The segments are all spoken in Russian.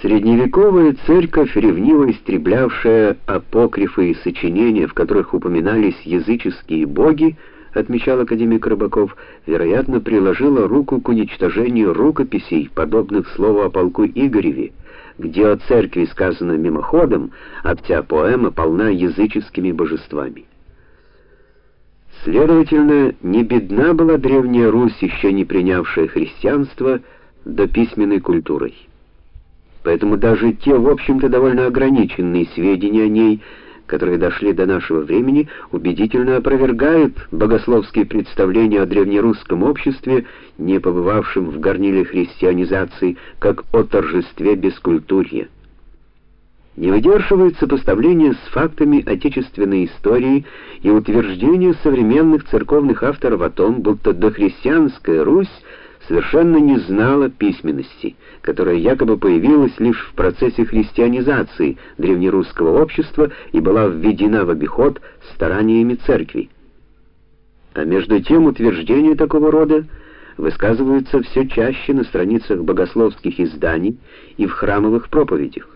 Средневековая церковь, ревниво истреблявшая апокрифы и сочинения, в которых упоминались языческие боги, отмечал академик Рыбаков, вероятно, приложила руку к уничтожению рукописей, подобных слову о полку Игореве, где о церкви сказано мимоходом, а вся поэма полна языческими божествами. Следовательно, не бедна была древняя Русь, еще не принявшая христианство, до письменной культурой. Поэтому даже те, в общем-то, довольно ограниченные сведения о ней, которые дошли до нашего времени, убедительно опровергают богословские представления о древнерусском обществе, не побывавшем в горниле христианизации, как о торжестве бескультурья. Не выдерживает сопоставления с фактами отечественной истории и утверждения современных церковных авторов о том, будто дохристианская Русь совершенно не знала письменности, которая якобы появилась лишь в процессе христианизации древнерусского общества и была введена в обиход стараниями церкви. А между тем утверждения такого рода высказываются все чаще на страницах богословских изданий и в храмовых проповедях.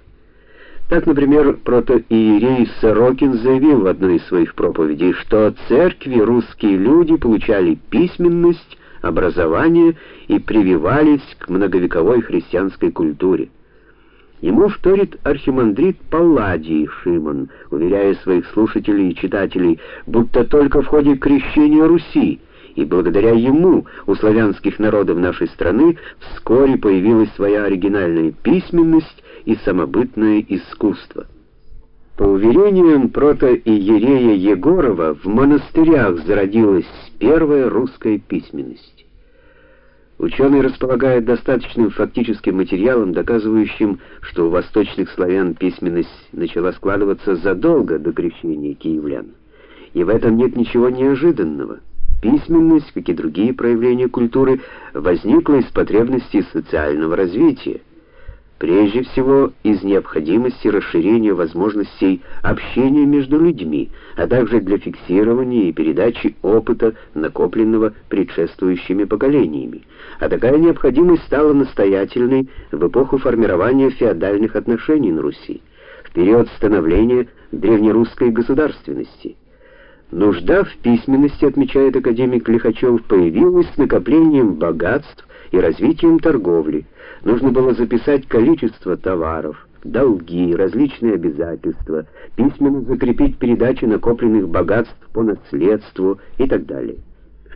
Так, например, протоиерей Сорокин заявил в одной из своих проповедей, что церкви русские люди получали письменность образование и прививались к многовековой христианской культуре. Ему вторит архимандрит Палладий Шимон, уверяя своих слушателей и читателей, будто только в ходе крещения Руси и благодаря ему у славянских народов нашей страны вскоре появилась своя оригинальная письменность и самобытное искусство. По уверениям протоиерея Егорова, в монастырях зародилась первая русская письменность. Ученые располагают достаточным фактическим материалом, доказывающим, что у восточных славян письменность начала складываться задолго до крещения киевлян. И в этом нет ничего неожиданного. Письменность, как и другие проявления культуры, возникла из потребностей социального развития прежде всего из необходимости расширения возможностей общения между людьми, а также для фиксирования и передачи опыта, накопленного предшествующими поколениями. А такая необходимость стала настоятельной в эпоху формирования феодальных отношений на Руси, в период становления древнерусской государственности. Нужда в письменности, отмечает академик Лихачев, появилась с накоплением богатств и развитием торговли. Нужно было записать количество товаров, долги, различные обязательства, письменно закрепить передачу накопленных богатств по наследству и так далее.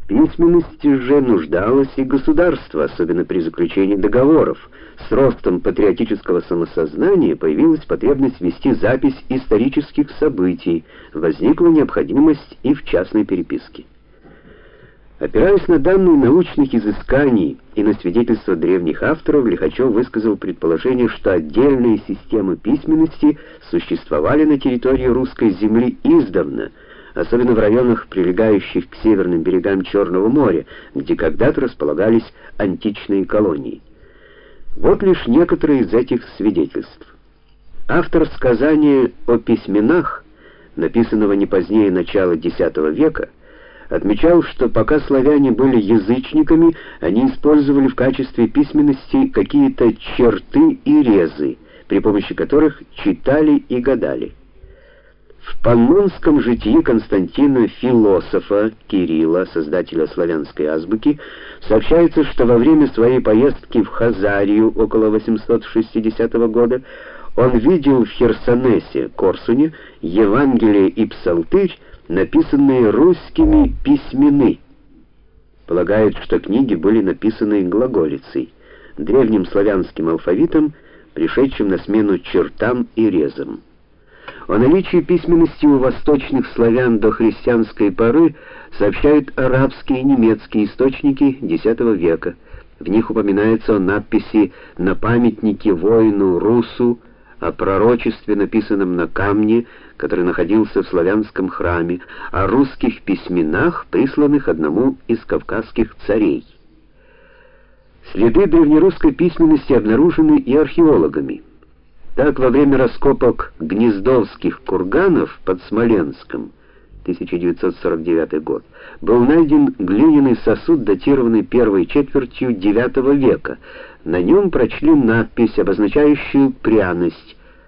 Письменности же нуждалось и государство, особенно при заключении договоров. С ростом патриотического самосознания появилась потребность вести запись исторических событий, возникла необходимость и в частной переписке. Опираясь на данные научных изысканий и на свидетельства древних авторов, Лихачев высказал предположение, что отдельные системы письменности существовали на территории русской земли издавна, особенно в районах, прилегающих к северным берегам Черного моря, где когда-то располагались античные колонии. Вот лишь некоторые из этих свидетельств. Автор сказания о письменах, написанного не позднее начала X века, отмечал, что пока славяне были язычниками, они использовали в качестве письменности какие-то черты и резы, при помощи которых читали и гадали. В Паннонском житии Константина Философа Кирилла, создателя славянской азбуки, сообщается, что во время своей поездки в Хазарию около 860 года он видел в Херсонесе, Корсуне, Евангелие и Псалтырь, написанные русскими письмены. Полагают, что книги были написаны глаголицей, древним славянским алфавитом, пришедшим на смену чертам и резам. О наличии письменности у восточных славян до христианской поры сообщают арабские и немецкие источники X века. В них упоминается о надписи на памятнике воину Русу о пророчестве, написанном на камне, который находился в славянском храме, о русских письменах, присланных одному из кавказских царей. Следы древнерусской письменности обнаружены и археологами. Так, во время раскопок гнездовских курганов под Смоленском 1949 год, был найден глиняный сосуд, датированный первой четвертью IX века, На нем прочли надпись, обозначающую пряность,